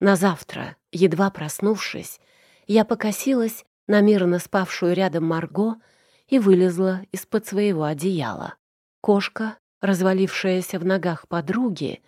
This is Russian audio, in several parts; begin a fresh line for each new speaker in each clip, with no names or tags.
На завтра, едва проснувшись, я покосилась на мирно спавшую рядом Марго и вылезла из-под своего одеяла. Кошка, развалившаяся в ногах подруги,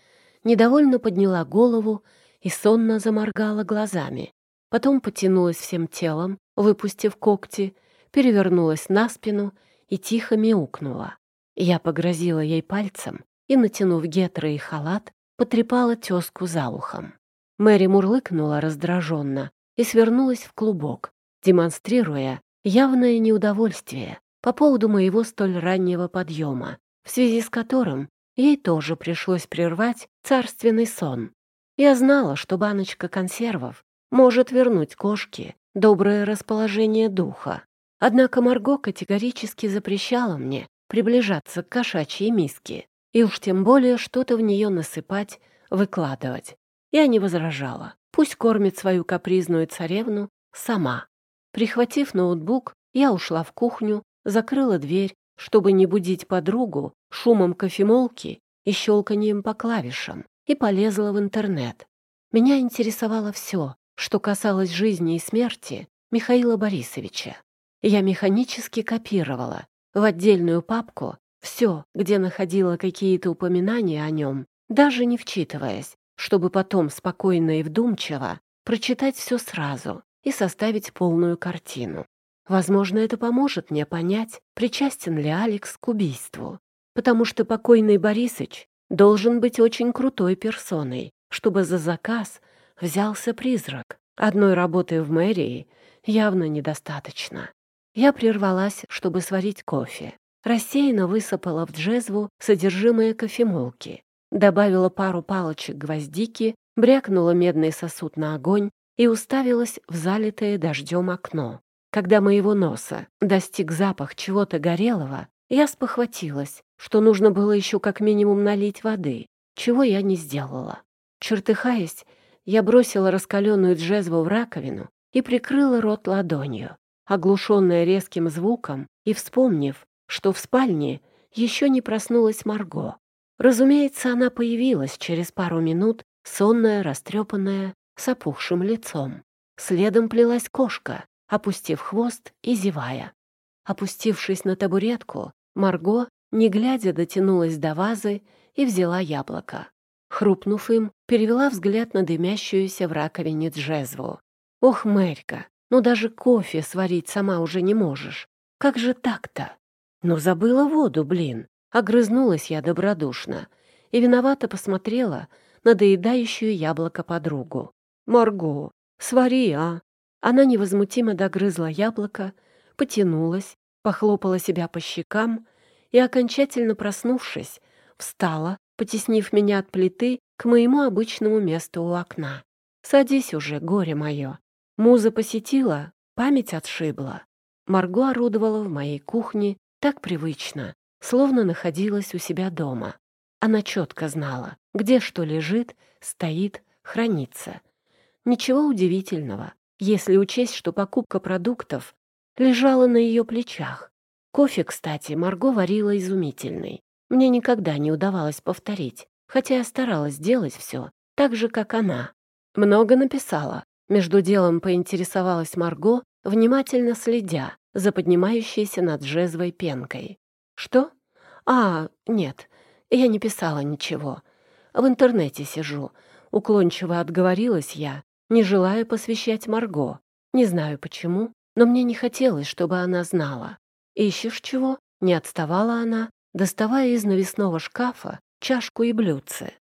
недовольно подняла голову и сонно заморгала глазами. Потом потянулась всем телом, выпустив когти, перевернулась на спину и тихо мяукнула. Я погрозила ей пальцем и, натянув гетры и халат, потрепала тезку за ухом. Мэри мурлыкнула раздраженно и свернулась в клубок, демонстрируя явное неудовольствие по поводу моего столь раннего подъема, в связи с которым ей тоже пришлось прервать царственный сон. Я знала, что баночка консервов может вернуть кошке доброе расположение духа. Однако Марго категорически запрещала мне приближаться к кошачьей миске и уж тем более что-то в нее насыпать, выкладывать. Я не возражала. Пусть кормит свою капризную царевну сама. Прихватив ноутбук, я ушла в кухню, закрыла дверь, чтобы не будить подругу шумом кофемолки и щелканием по клавишам, и полезла в интернет. Меня интересовало все, что касалось жизни и смерти Михаила Борисовича. Я механически копировала в отдельную папку все, где находила какие-то упоминания о нем, даже не вчитываясь, чтобы потом спокойно и вдумчиво прочитать все сразу и составить полную картину. Возможно, это поможет мне понять, причастен ли Алекс к убийству, потому что покойный Борисыч должен быть очень крутой персоной, чтобы за заказ взялся призрак. Одной работы в мэрии явно недостаточно. Я прервалась, чтобы сварить кофе. Рассеянно высыпала в джезву содержимое кофемолки, добавила пару палочек гвоздики, брякнула медный сосуд на огонь и уставилась в залитое дождем окно. Когда моего носа достиг запах чего-то горелого, я спохватилась, что нужно было еще как минимум налить воды, чего я не сделала. Чертыхаясь, я бросила раскаленную джезву в раковину и прикрыла рот ладонью, оглушенная резким звуком и вспомнив, что в спальне еще не проснулась Марго. Разумеется, она появилась через пару минут, сонная, растрепанная, с опухшим лицом. Следом плелась кошка, опустив хвост и зевая. Опустившись на табуретку, Марго, не глядя, дотянулась до вазы и взяла яблоко. Хрупнув им, перевела взгляд на дымящуюся в раковине джезву. «Ох, Мэрька, ну даже кофе сварить сама уже не можешь. Как же так-то?» «Ну забыла воду, блин!» Огрызнулась я добродушно и виновато посмотрела на доедающую яблоко подругу. «Марго, свари, а!» Она невозмутимо догрызла яблоко, потянулась, похлопала себя по щекам и, окончательно проснувшись, встала, потеснив меня от плиты к моему обычному месту у окна. «Садись уже, горе мое!» Муза посетила, память отшибла. Марго орудовала в моей кухне так привычно, словно находилась у себя дома. Она четко знала, где что лежит, стоит, хранится. Ничего удивительного, если учесть, что покупка продуктов лежала на ее плечах. Кофе, кстати, Марго варила изумительный. Мне никогда не удавалось повторить, хотя я старалась делать все так же, как она. Много написала. Между делом поинтересовалась Марго, внимательно следя за поднимающейся над джезвой пенкой. «Что? А, нет, я не писала ничего. В интернете сижу». Уклончиво отговорилась я, не желая посвящать Марго. Не знаю почему, но мне не хотелось, чтобы она знала. «Ищешь чего?» — не отставала она, доставая из навесного шкафа чашку и блюдце.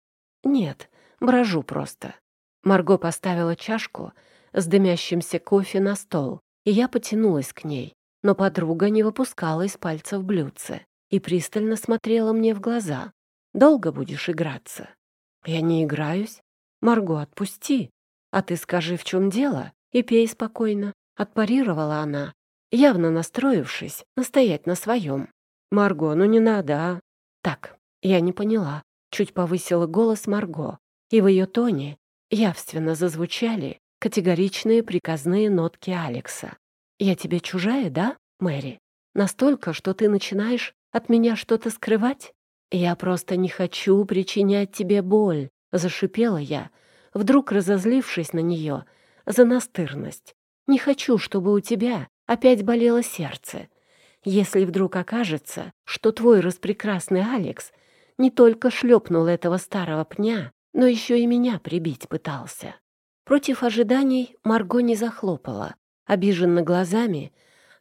«Нет, брожу просто». Марго поставила чашку с дымящимся кофе на стол, и я потянулась к ней, но подруга не выпускала из пальцев блюдце и пристально смотрела мне в глаза. «Долго будешь играться?» «Я не играюсь. Марго, отпусти. А ты скажи, в чем дело, и пей спокойно», — отпарировала она, явно настроившись настоять на своем. «Марго, ну не надо, а?» «Так, я не поняла». Чуть повысила голос Марго, и в ее тоне явственно зазвучали категоричные приказные нотки Алекса. «Я тебе чужая, да, Мэри? Настолько, что ты начинаешь от меня что-то скрывать? Я просто не хочу причинять тебе боль», — зашипела я, вдруг разозлившись на нее за настырность. «Не хочу, чтобы у тебя опять болело сердце. Если вдруг окажется, что твой распрекрасный Алекс не только шлепнул этого старого пня, но еще и меня прибить пытался». Против ожиданий Марго не захлопала, обиженно глазами,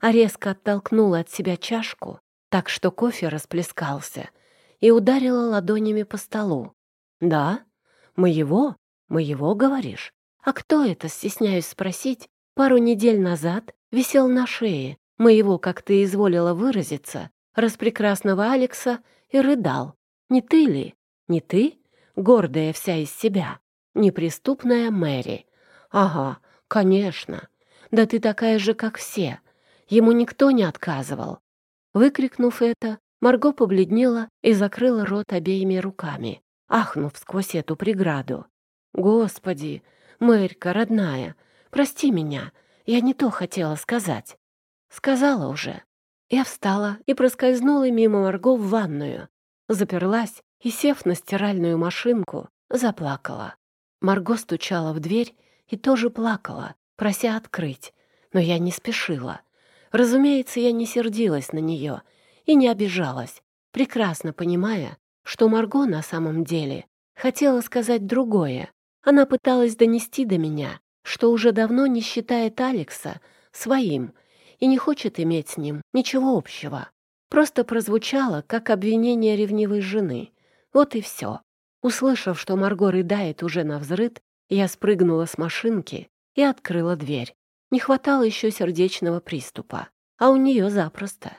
а резко оттолкнула от себя чашку, так что кофе расплескался, и ударила ладонями по столу. «Да? Моего? Моего, говоришь? А кто это, стесняюсь спросить, пару недель назад висел на шее моего, как ты изволила выразиться, распрекрасного Алекса и рыдал? Не ты ли? Не ты? Гордая вся из себя, неприступная Мэри. Ага, конечно. Да ты такая же, как все. Ему никто не отказывал. Выкрикнув это, Марго побледнела и закрыла рот обеими руками, ахнув сквозь эту преграду. «Господи, Мэрька, родная, прости меня, я не то хотела сказать». «Сказала уже». Я встала и проскользнула мимо Марго в ванную, заперлась и, сев на стиральную машинку, заплакала. Марго стучала в дверь и тоже плакала, прося открыть, но я не спешила. Разумеется, я не сердилась на нее и не обижалась, прекрасно понимая, что Марго на самом деле хотела сказать другое. Она пыталась донести до меня, что уже давно не считает Алекса своим и не хочет иметь с ним ничего общего. Просто прозвучало, как обвинение ревнивой жены. Вот и все. Услышав, что Марго рыдает уже на взрыд, я спрыгнула с машинки и открыла дверь. Не хватало еще сердечного приступа, а у нее запросто.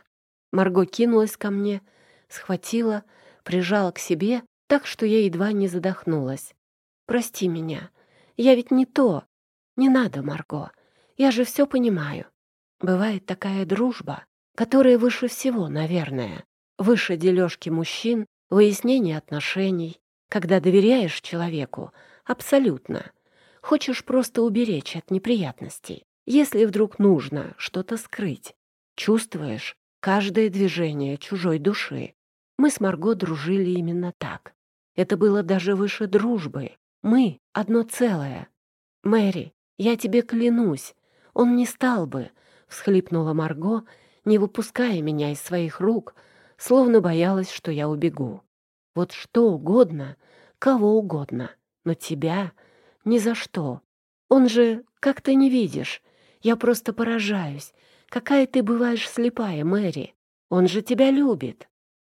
Марго кинулась ко мне, схватила, прижала к себе, так что я едва не задохнулась. «Прости меня, я ведь не то. Не надо, Марго, я же все понимаю. Бывает такая дружба, которая выше всего, наверное, выше дележки мужчин, выяснения отношений, когда доверяешь человеку абсолютно, хочешь просто уберечь от неприятностей. Если вдруг нужно что-то скрыть, чувствуешь каждое движение чужой души. Мы с Марго дружили именно так. Это было даже выше дружбы. Мы — одно целое. «Мэри, я тебе клянусь, он не стал бы», — всхлипнула Марго, не выпуская меня из своих рук, словно боялась, что я убегу. «Вот что угодно, кого угодно, но тебя ни за что. Он же, как ты не видишь, я просто поражаюсь. Какая ты бываешь слепая, Мэри. Он же тебя любит.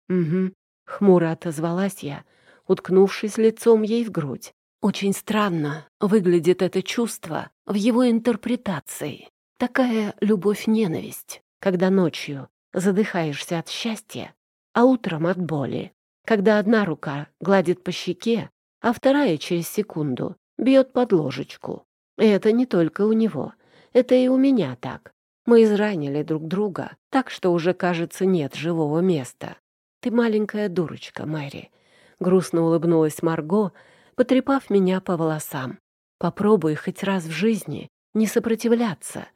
Угу, хмуро отозвалась я, уткнувшись лицом ей в грудь. Очень странно выглядит это чувство в его интерпретации. Такая любовь-ненависть, когда ночью задыхаешься от счастья, а утром от боли, когда одна рука гладит по щеке, а вторая через секунду бьет под ложечку. И это не только у него. Это и у меня так. Мы изранили друг друга, так что уже, кажется, нет живого места. Ты маленькая дурочка, Мэри. Грустно улыбнулась Марго, потрепав меня по волосам. Попробуй хоть раз в жизни не сопротивляться,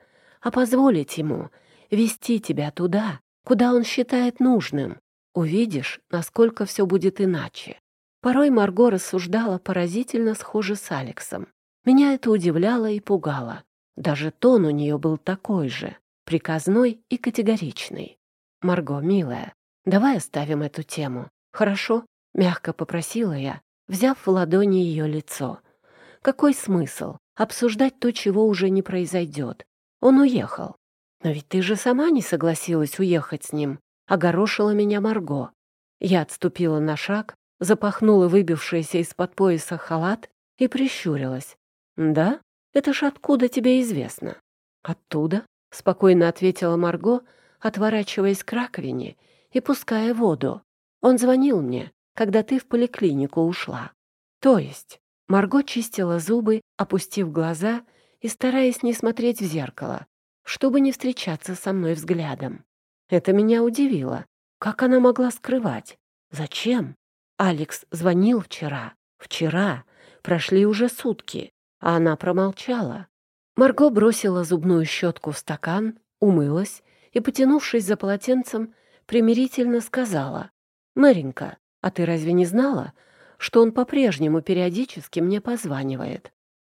а позволить ему вести тебя туда, куда он считает нужным. Увидишь, насколько все будет иначе. Порой Марго рассуждала поразительно схоже с Алексом. Меня это удивляло и пугало. Даже тон у нее был такой же, приказной и категоричный. «Марго, милая, давай оставим эту тему, хорошо?» — мягко попросила я, взяв в ладони ее лицо. «Какой смысл обсуждать то, чего уже не произойдет? Он уехал. Но ведь ты же сама не согласилась уехать с ним», — огорошила меня Марго. Я отступила на шаг, запахнула выбившийся из-под пояса халат и прищурилась. «Да? Это ж откуда тебе известно?» «Оттуда», — спокойно ответила Марго, отворачиваясь к раковине и пуская воду. «Он звонил мне, когда ты в поликлинику ушла». «То есть?» Марго чистила зубы, опустив глаза и стараясь не смотреть в зеркало, чтобы не встречаться со мной взглядом. Это меня удивило. Как она могла скрывать? Зачем? Алекс звонил вчера. Вчера. Прошли уже сутки. А она промолчала. Марго бросила зубную щетку в стакан, умылась и, потянувшись за полотенцем, примирительно сказала. «Мэренька, а ты разве не знала, что он по-прежнему периодически мне позванивает.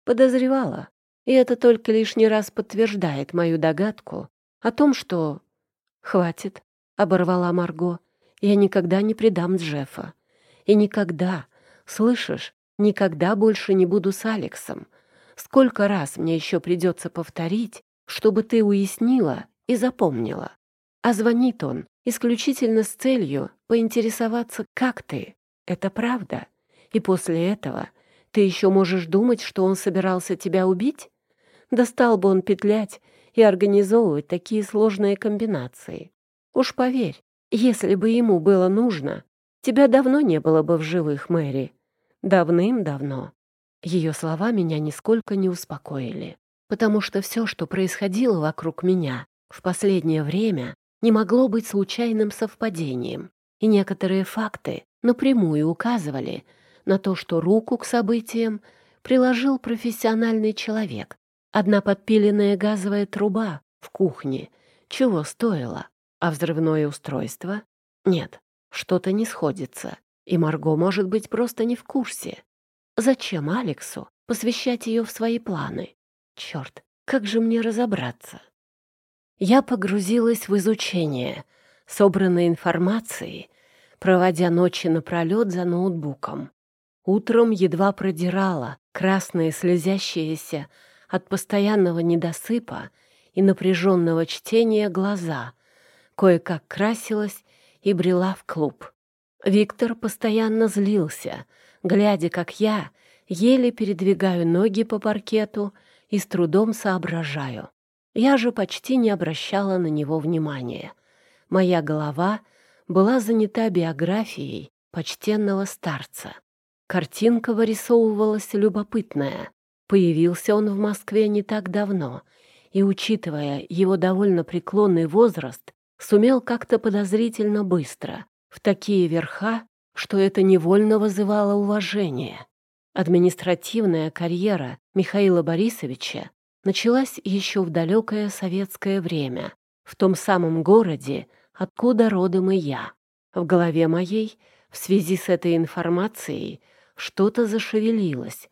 Подозревала, и это только лишний раз подтверждает мою догадку о том, что... «Хватит», — оборвала Марго, — «я никогда не предам Джеффа. И никогда, слышишь, никогда больше не буду с Алексом. Сколько раз мне еще придется повторить, чтобы ты уяснила и запомнила. А звонит он исключительно с целью поинтересоваться, как ты. Это правда. И после этого ты еще можешь думать, что он собирался тебя убить? Да стал бы он петлять и организовывать такие сложные комбинации. Уж поверь, если бы ему было нужно, тебя давно не было бы в живых, Мэри. Давным-давно. Ее слова меня нисколько не успокоили, потому что все, что происходило вокруг меня в последнее время, не могло быть случайным совпадением, и некоторые факты напрямую указывали на то, что руку к событиям приложил профессиональный человек. Одна подпиленная газовая труба в кухне чего стоила, а взрывное устройство? Нет, что-то не сходится, и Марго может быть просто не в курсе. Зачем Алексу посвящать ее в свои планы? Черт, как же мне разобраться? Я погрузилась в изучение собранной информации, проводя ночи напролет за ноутбуком. Утром едва продирала красные слезящиеся от постоянного недосыпа и напряженного чтения глаза, кое-как красилась и брела в клуб. Виктор постоянно злился, глядя, как я еле передвигаю ноги по паркету и с трудом соображаю. Я же почти не обращала на него внимания. Моя голова была занята биографией почтенного старца. Картинка вырисовывалась любопытная. Появился он в Москве не так давно, и, учитывая его довольно преклонный возраст, сумел как-то подозрительно быстро, в такие верха, что это невольно вызывало уважение. Административная карьера Михаила Борисовича началась еще в далекое советское время, в том самом городе, откуда родом и я. В голове моей в связи с этой информацией что-то зашевелилось,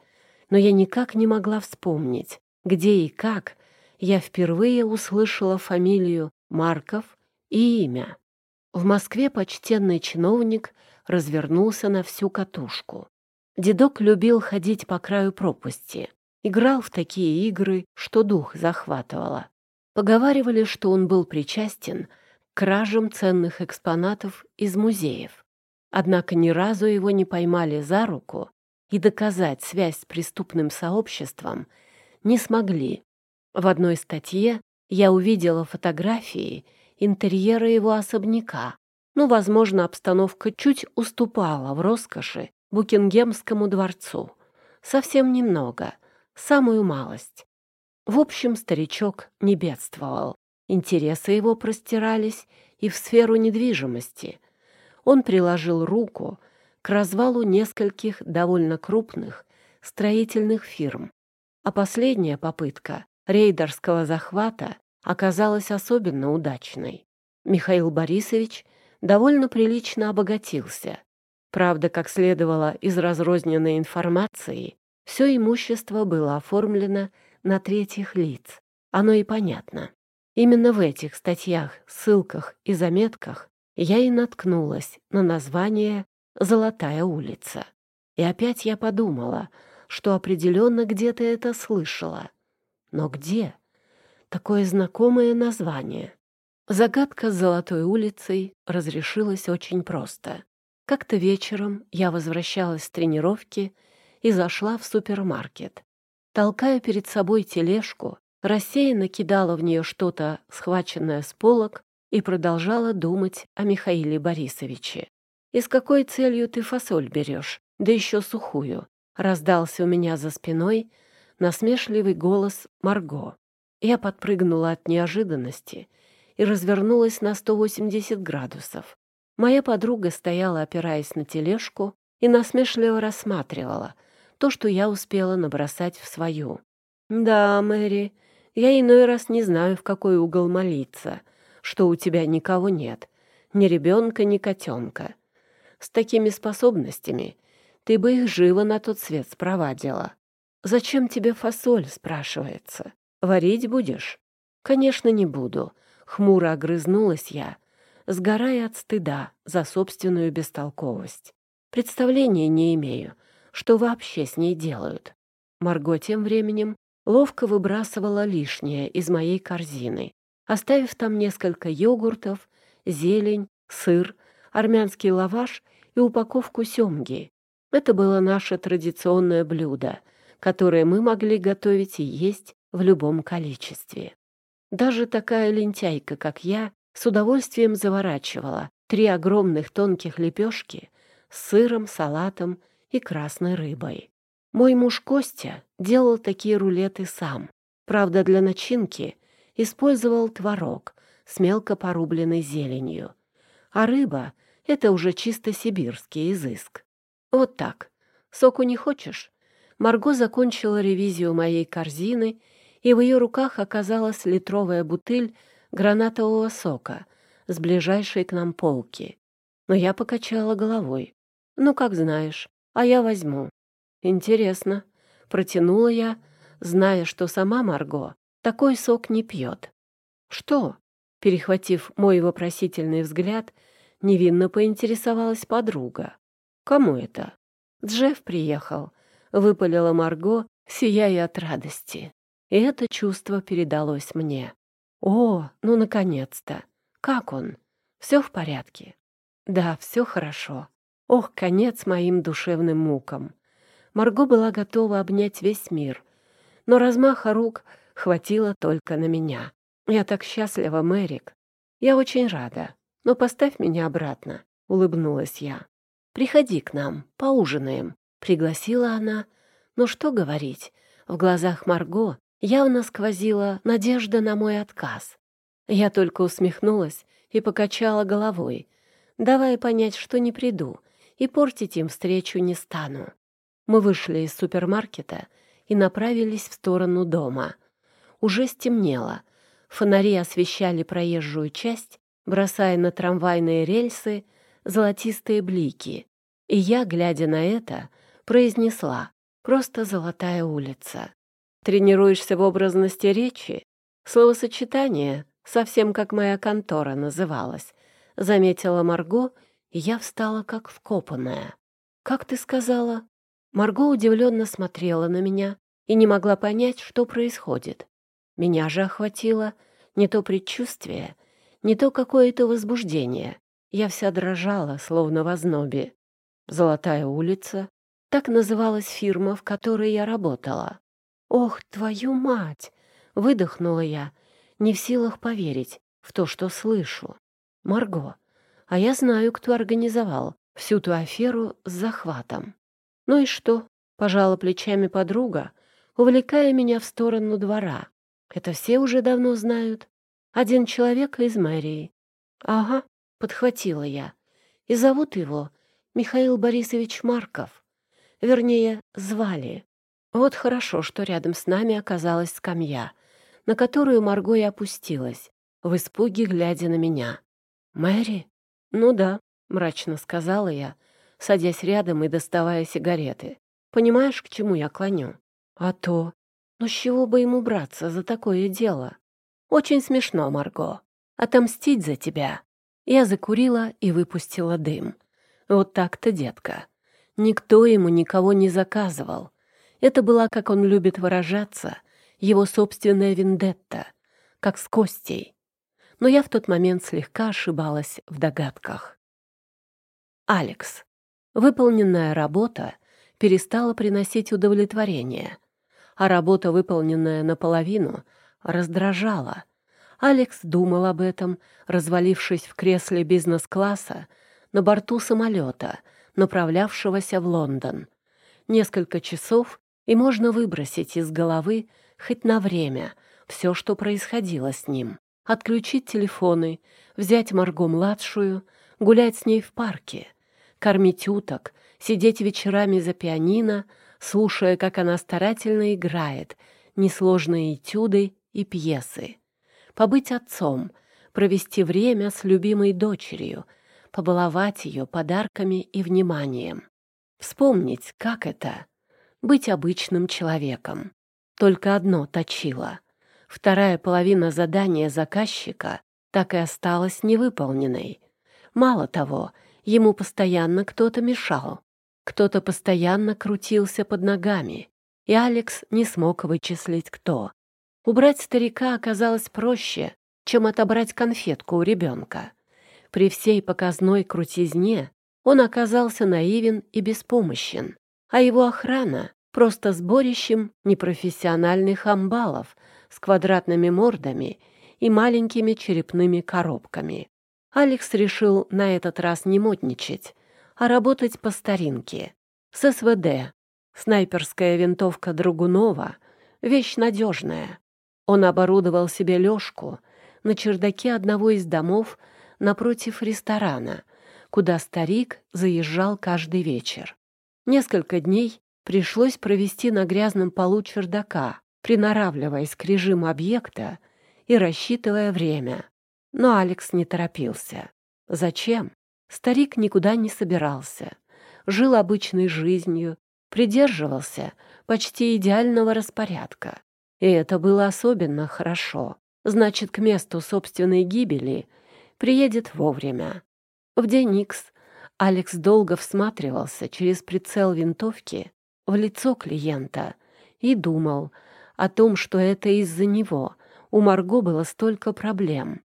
но я никак не могла вспомнить, где и как я впервые услышала фамилию Марков и имя. В Москве почтенный чиновник развернулся на всю катушку. Дедок любил ходить по краю пропасти, играл в такие игры, что дух захватывало. Поговаривали, что он был причастен к кражам ценных экспонатов из музеев. Однако ни разу его не поймали за руку и доказать связь с преступным сообществом не смогли. В одной статье я увидела фотографии интерьера его особняка. Ну, возможно, обстановка чуть уступала в роскоши Букингемскому дворцу. Совсем немного, самую малость. В общем, старичок не бедствовал. Интересы его простирались и в сферу недвижимости. Он приложил руку к развалу нескольких довольно крупных строительных фирм. А последняя попытка рейдерского захвата оказалась особенно удачной. Михаил Борисович довольно прилично обогатился, Правда, как следовало из разрозненной информации, все имущество было оформлено на третьих лиц. Оно и понятно. Именно в этих статьях, ссылках и заметках я и наткнулась на название «Золотая улица». И опять я подумала, что определенно где-то это слышала. Но где? Такое знакомое название. Загадка с Золотой улицей разрешилась очень просто. Как-то вечером я возвращалась с тренировки и зашла в супермаркет. Толкая перед собой тележку, рассеянно кидала в нее что-то, схваченное с полок, и продолжала думать о Михаиле Борисовиче. «И с какой целью ты фасоль берешь? Да еще сухую!» Раздался у меня за спиной насмешливый голос Марго. Я подпрыгнула от неожиданности и развернулась на 180 градусов. Моя подруга стояла, опираясь на тележку, и насмешливо рассматривала то, что я успела набросать в свою. «Да, Мэри, я иной раз не знаю, в какой угол молиться, что у тебя никого нет, ни ребенка, ни котенка. С такими способностями ты бы их живо на тот свет спровадила. «Зачем тебе фасоль?» — спрашивается. «Варить будешь?» «Конечно, не буду», — хмуро огрызнулась я, сгорая от стыда за собственную бестолковость. Представления не имею, что вообще с ней делают. Марго тем временем ловко выбрасывала лишнее из моей корзины, оставив там несколько йогуртов, зелень, сыр, армянский лаваш и упаковку семги. Это было наше традиционное блюдо — которые мы могли готовить и есть в любом количестве. Даже такая лентяйка, как я, с удовольствием заворачивала три огромных тонких лепешки с сыром, салатом и красной рыбой. Мой муж Костя делал такие рулеты сам. Правда, для начинки использовал творог с мелко порубленной зеленью. А рыба — это уже чисто сибирский изыск. Вот так. Соку не хочешь? Марго закончила ревизию моей корзины, и в ее руках оказалась литровая бутыль гранатового сока с ближайшей к нам полки. Но я покачала головой. «Ну, как знаешь, а я возьму». «Интересно», — протянула я, зная, что сама Марго такой сок не пьет. «Что?» — перехватив мой вопросительный взгляд, невинно поинтересовалась подруга. «Кому это?» «Джефф приехал», выпалила Марго, сияя от радости. И это чувство передалось мне. О, ну наконец-то. Как он? Все в порядке? Да, все хорошо. Ох, конец моим душевным мукам. Марго была готова обнять весь мир, но размаха рук хватило только на меня. Я так счастлива, Мэрик. Я очень рада. Но поставь меня обратно, улыбнулась я. Приходи к нам, поужинаем. Пригласила она, но что говорить, в глазах Марго явно сквозила надежда на мой отказ. Я только усмехнулась и покачала головой, давая понять, что не приду и портить им встречу не стану. Мы вышли из супермаркета и направились в сторону дома. Уже стемнело. Фонари освещали проезжую часть, бросая на трамвайные рельсы золотистые блики. И я, глядя на это, произнесла «Просто золотая улица». Тренируешься в образности речи? Словосочетание, совсем как моя контора называлась, заметила Марго, и я встала как вкопанная. «Как ты сказала?» Марго удивленно смотрела на меня и не могла понять, что происходит. Меня же охватило не то предчувствие, не то какое-то возбуждение. Я вся дрожала, словно в ознобе. Золотая улица, так называлась фирма, в которой я работала. «Ох, твою мать!» — выдохнула я, не в силах поверить в то, что слышу. «Марго, а я знаю, кто организовал всю ту аферу с захватом». «Ну и что?» — пожала плечами подруга, увлекая меня в сторону двора. «Это все уже давно знают. Один человек из мэрии». «Ага», — подхватила я. «И зовут его Михаил Борисович Марков». Вернее, звали. Вот хорошо, что рядом с нами оказалась скамья, на которую Марго и опустилась, в испуге глядя на меня. «Мэри?» «Ну да», — мрачно сказала я, садясь рядом и доставая сигареты. «Понимаешь, к чему я клоню?» «А то. Ну с чего бы ему браться за такое дело?» «Очень смешно, Марго. Отомстить за тебя». Я закурила и выпустила дым. «Вот так-то, детка. Никто ему никого не заказывал. Это была, как он любит выражаться, его собственная вендетта, как с Костей. Но я в тот момент слегка ошибалась в догадках. Алекс. Выполненная работа перестала приносить удовлетворение, а работа, выполненная наполовину, раздражала. Алекс думал об этом, развалившись в кресле бизнес-класса на борту самолета — направлявшегося в Лондон. Несколько часов, и можно выбросить из головы хоть на время все, что происходило с ним. Отключить телефоны, взять Марго-младшую, гулять с ней в парке, кормить уток, сидеть вечерами за пианино, слушая, как она старательно играет несложные этюды и пьесы. Побыть отцом, провести время с любимой дочерью — побаловать ее подарками и вниманием. Вспомнить, как это — быть обычным человеком. Только одно точило. Вторая половина задания заказчика так и осталась невыполненной. Мало того, ему постоянно кто-то мешал. Кто-то постоянно крутился под ногами, и Алекс не смог вычислить, кто. Убрать старика оказалось проще, чем отобрать конфетку у ребенка. При всей показной крутизне он оказался наивен и беспомощен, а его охрана — просто сборищем непрофессиональных амбалов с квадратными мордами и маленькими черепными коробками. Алекс решил на этот раз не модничать, а работать по старинке. С СВД. Снайперская винтовка Драгунова — вещь надежная. Он оборудовал себе лёжку на чердаке одного из домов напротив ресторана, куда старик заезжал каждый вечер. Несколько дней пришлось провести на грязном полу чердака, приноравливаясь к режиму объекта и рассчитывая время. Но Алекс не торопился. Зачем? Старик никуда не собирался. Жил обычной жизнью, придерживался почти идеального распорядка. И это было особенно хорошо. Значит, к месту собственной гибели приедет вовремя. В день Икс Алекс долго всматривался через прицел винтовки в лицо клиента и думал о том, что это из-за него у Марго было столько проблем.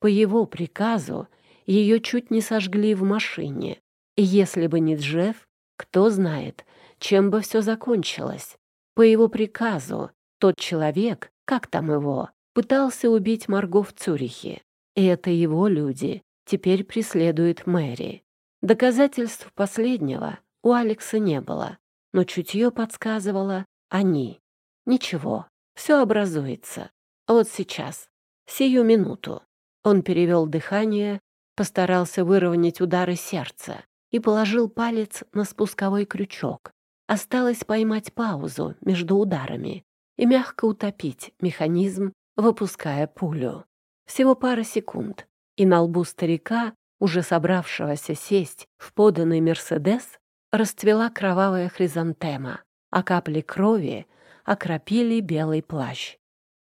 По его приказу ее чуть не сожгли в машине. И если бы не Джефф, кто знает, чем бы все закончилось. По его приказу тот человек, как там его, пытался убить Марго в Цюрихе. И это его люди теперь преследуют Мэри. Доказательств последнего у Алекса не было, но чутье подсказывало они. Ничего, все образуется. Вот сейчас, сию минуту. Он перевел дыхание, постарался выровнять удары сердца и положил палец на спусковой крючок. Осталось поймать паузу между ударами и мягко утопить механизм, выпуская пулю. Всего пара секунд, и на лбу старика, уже собравшегося сесть в поданный «Мерседес», расцвела кровавая хризантема, а капли крови окропили белый плащ.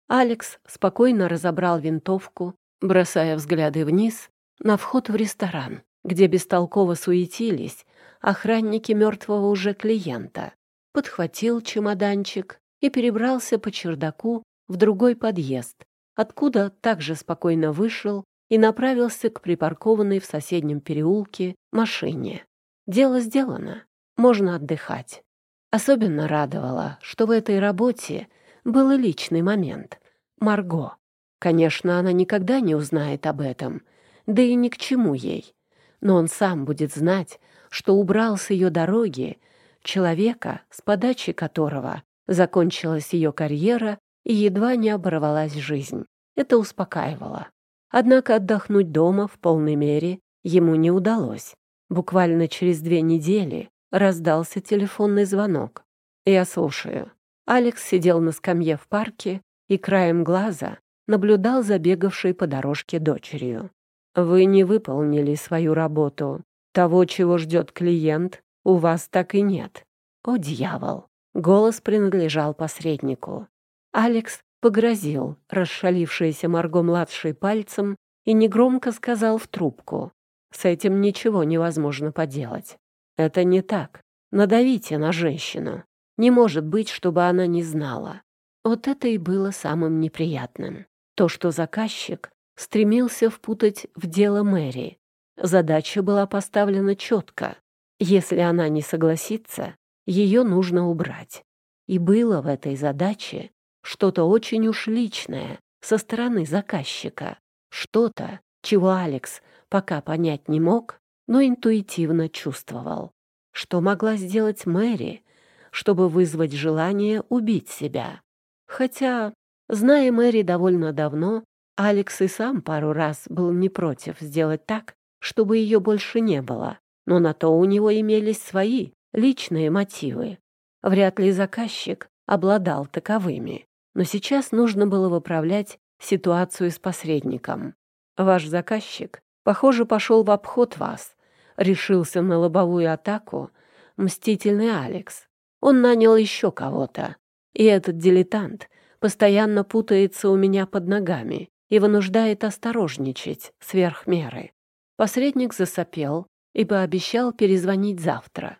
Алекс спокойно разобрал винтовку, бросая взгляды вниз на вход в ресторан, где бестолково суетились охранники мертвого уже клиента, подхватил чемоданчик и перебрался по чердаку в другой подъезд, откуда также спокойно вышел и направился к припаркованной в соседнем переулке машине. Дело сделано, можно отдыхать. Особенно радовало, что в этой работе был и личный момент. Марго. Конечно, она никогда не узнает об этом, да и ни к чему ей. Но он сам будет знать, что убрал с ее дороги человека, с подачи которого закончилась ее карьера и едва не оборвалась жизнь. Это успокаивало. Однако отдохнуть дома в полной мере ему не удалось. Буквально через две недели раздался телефонный звонок. «Я слушаю». Алекс сидел на скамье в парке и краем глаза наблюдал за бегавшей по дорожке дочерью. «Вы не выполнили свою работу. Того, чего ждет клиент, у вас так и нет». «О, дьявол!» Голос принадлежал посреднику. Алекс погрозил расшалившейся Марго-младшей пальцем и негромко сказал в трубку. «С этим ничего невозможно поделать. Это не так. Надавите на женщину. Не может быть, чтобы она не знала». Вот это и было самым неприятным. То, что заказчик стремился впутать в дело Мэри. Задача была поставлена четко. Если она не согласится, ее нужно убрать. И было в этой задаче что-то очень уж личное со стороны заказчика. Что-то, чего Алекс пока понять не мог, но интуитивно чувствовал. Что могла сделать Мэри, чтобы вызвать желание убить себя? Хотя, зная Мэри довольно давно, Алекс и сам пару раз был не против сделать так, чтобы ее больше не было. Но на то у него имелись свои личные мотивы. Вряд ли заказчик обладал таковыми. Но сейчас нужно было выправлять ситуацию с посредником. Ваш заказчик, похоже, пошел в обход вас, решился на лобовую атаку мстительный Алекс. Он нанял еще кого-то. И этот дилетант постоянно путается у меня под ногами и вынуждает осторожничать сверх меры. Посредник засопел и пообещал перезвонить завтра.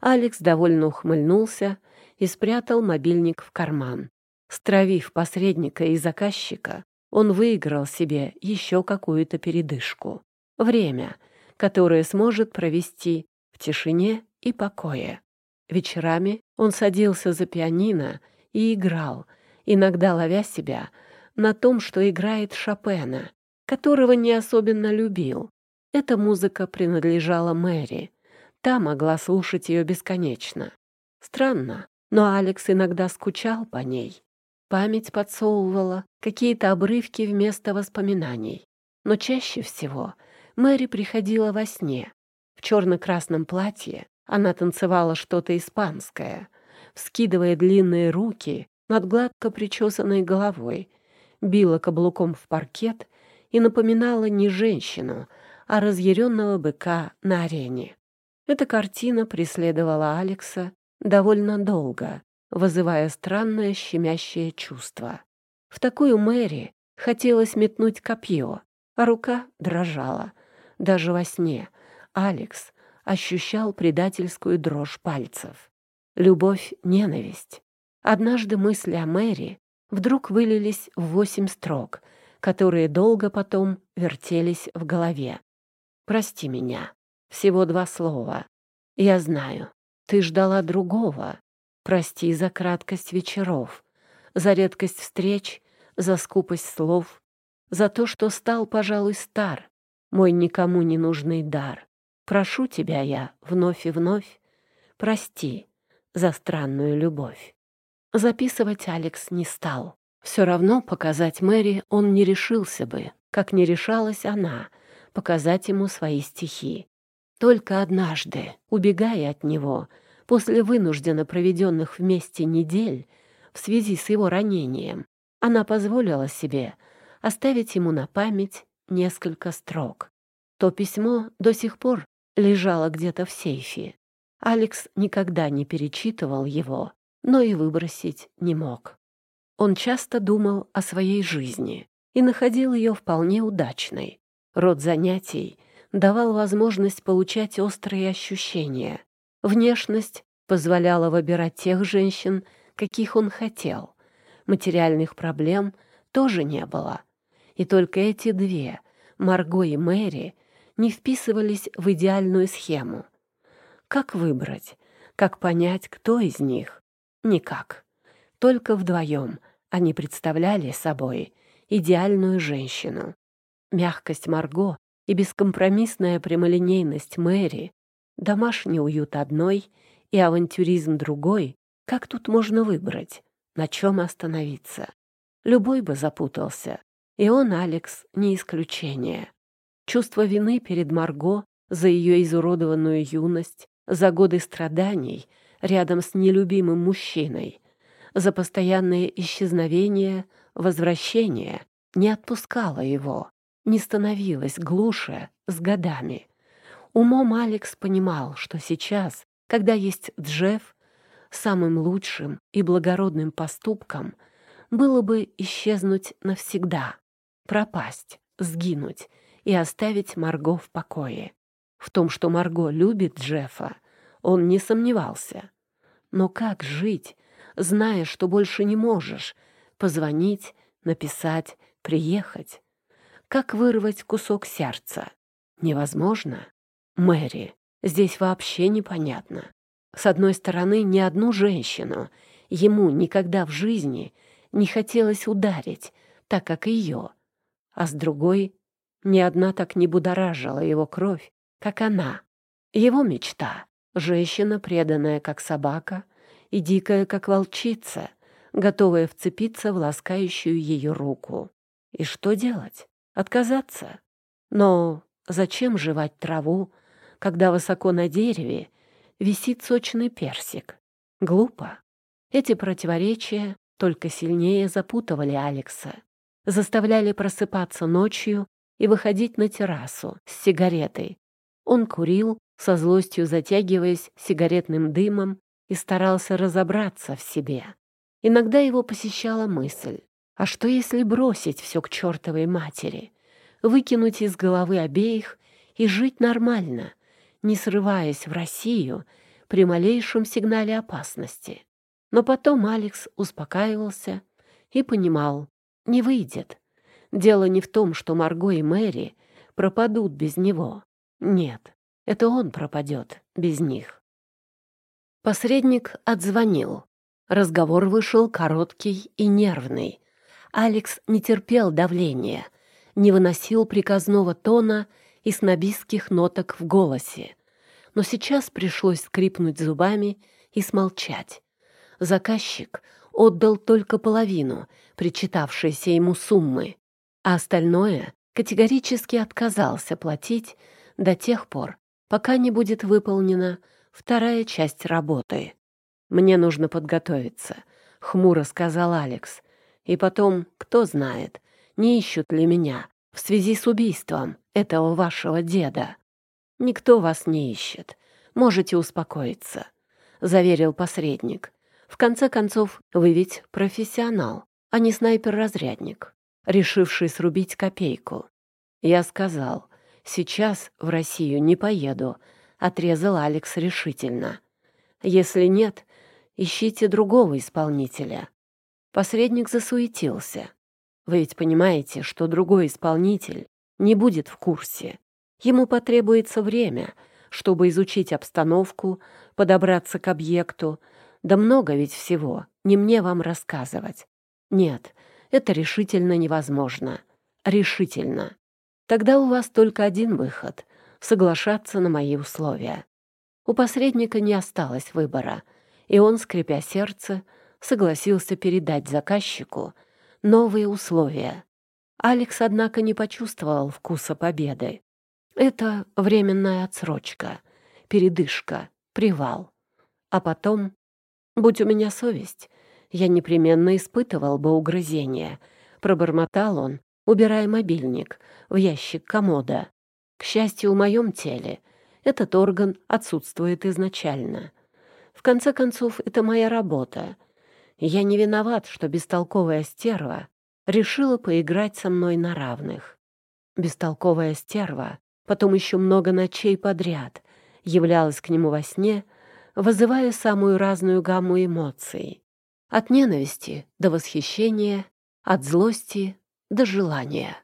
Алекс довольно ухмыльнулся и спрятал мобильник в карман. Стравив посредника и заказчика, он выиграл себе еще какую-то передышку. Время, которое сможет провести в тишине и покое. Вечерами он садился за пианино и играл, иногда ловя себя на том, что играет Шопена, которого не особенно любил. Эта музыка принадлежала Мэри. Та могла слушать ее бесконечно. Странно, но Алекс иногда скучал по ней. Память подсовывала какие-то обрывки вместо воспоминаний. Но чаще всего Мэри приходила во сне. В черно-красном платье она танцевала что-то испанское, вскидывая длинные руки над гладко причесанной головой, била каблуком в паркет и напоминала не женщину, а разъяренного быка на арене. Эта картина преследовала Алекса довольно долго, вызывая странное щемящее чувство. В такую Мэри хотелось метнуть копье, а рука дрожала. Даже во сне Алекс ощущал предательскую дрожь пальцев. Любовь, ненависть. Однажды мысли о Мэри вдруг вылились в восемь строк, которые долго потом вертелись в голове. «Прости меня». Всего два слова. «Я знаю. Ты ждала другого. Прости за краткость вечеров, за редкость встреч, за скупость слов, за то, что стал, пожалуй, стар, мой никому не нужный дар. Прошу тебя я вновь и вновь, прости за странную любовь. Записывать Алекс не стал. Все равно показать Мэри он не решился бы, как не решалась она показать ему свои стихи. Только однажды, убегая от него, после вынужденно проведенных вместе недель в связи с его ранением, она позволила себе оставить ему на память несколько строк. То письмо до сих пор лежало где-то в сейфе. Алекс никогда не перечитывал его, но и выбросить не мог. Он часто думал о своей жизни и находил ее вполне удачной. Род занятий давал возможность получать острые ощущения. Внешность позволяла выбирать тех женщин, каких он хотел. Материальных проблем тоже не было. И только эти две, Марго и Мэри, не вписывались в идеальную схему. Как выбрать? Как понять, кто из них? Никак. Только вдвоем они представляли собой идеальную женщину. Мягкость Марго и бескомпромиссная прямолинейность Мэри, домашний уют одной и авантюризм другой, как тут можно выбрать, на чем остановиться? Любой бы запутался, и он, Алекс, не исключение. Чувство вины перед Марго за ее изуродованную юность, за годы страданий рядом с нелюбимым мужчиной, за постоянное исчезновение, возвращение не отпускало его не становилась глуше с годами. Умом Алекс понимал, что сейчас, когда есть Джефф, самым лучшим и благородным поступком было бы исчезнуть навсегда, пропасть, сгинуть и оставить Марго в покое. В том, что Марго любит Джеффа, он не сомневался. Но как жить, зная, что больше не можешь позвонить, написать, приехать? Как вырвать кусок сердца? Невозможно. Мэри, здесь вообще непонятно. С одной стороны, ни одну женщину ему никогда в жизни не хотелось ударить, так как ее. А с другой, ни одна так не будоражила его кровь, как она. Его мечта — женщина, преданная как собака и дикая как волчица, готовая вцепиться в ласкающую ее руку. И что делать? Отказаться? Но зачем жевать траву, когда высоко на дереве висит сочный персик? Глупо. Эти противоречия только сильнее запутывали Алекса, заставляли просыпаться ночью и выходить на террасу с сигаретой. Он курил, со злостью затягиваясь сигаретным дымом и старался разобраться в себе. Иногда его посещала мысль, а что если бросить все к чертовой матери, выкинуть из головы обеих и жить нормально, не срываясь в Россию при малейшем сигнале опасности? Но потом Алекс успокаивался и понимал, не выйдет. Дело не в том, что Марго и Мэри пропадут без него. Нет, это он пропадет без них. Посредник отзвонил. Разговор вышел короткий и нервный. Алекс не терпел давления, не выносил приказного тона и снобистских ноток в голосе. Но сейчас пришлось скрипнуть зубами и смолчать. Заказчик отдал только половину причитавшейся ему суммы, а остальное категорически отказался платить до тех пор, пока не будет выполнена вторая часть работы. «Мне нужно подготовиться», — хмуро сказал Алекс. «И потом, кто знает, не ищут ли меня в связи с убийством этого вашего деда?» «Никто вас не ищет. Можете успокоиться», — заверил посредник. «В конце концов, вы ведь профессионал, а не снайпер-разрядник, решивший срубить копейку». Я сказал, сейчас в Россию не поеду, отрезал Алекс решительно. Если нет, ищите другого исполнителя. Посредник засуетился. Вы ведь понимаете, что другой исполнитель не будет в курсе. Ему потребуется время, чтобы изучить обстановку, подобраться к объекту. Да много ведь всего, не мне вам рассказывать. Нет, это решительно невозможно. Решительно. Тогда у вас только один выход — соглашаться на мои условия. У посредника не осталось выбора, и он, скрипя сердце, согласился передать заказчику новые условия. Алекс, однако, не почувствовал вкуса победы. Это временная отсрочка, передышка, привал. А потом, будь у меня совесть, я непременно испытывал бы угрызение. Пробормотал он, убирая мобильник в ящик комода. К счастью, в моем теле этот орган отсутствует изначально. В конце концов, это моя работа. Я не виноват, что бестолковая стерва решила поиграть со мной на равных. Бестолковая стерва потом еще много ночей подряд являлась к нему во сне, вызывая самую разную гамму эмоций. От ненависти до восхищения, от злости до желания.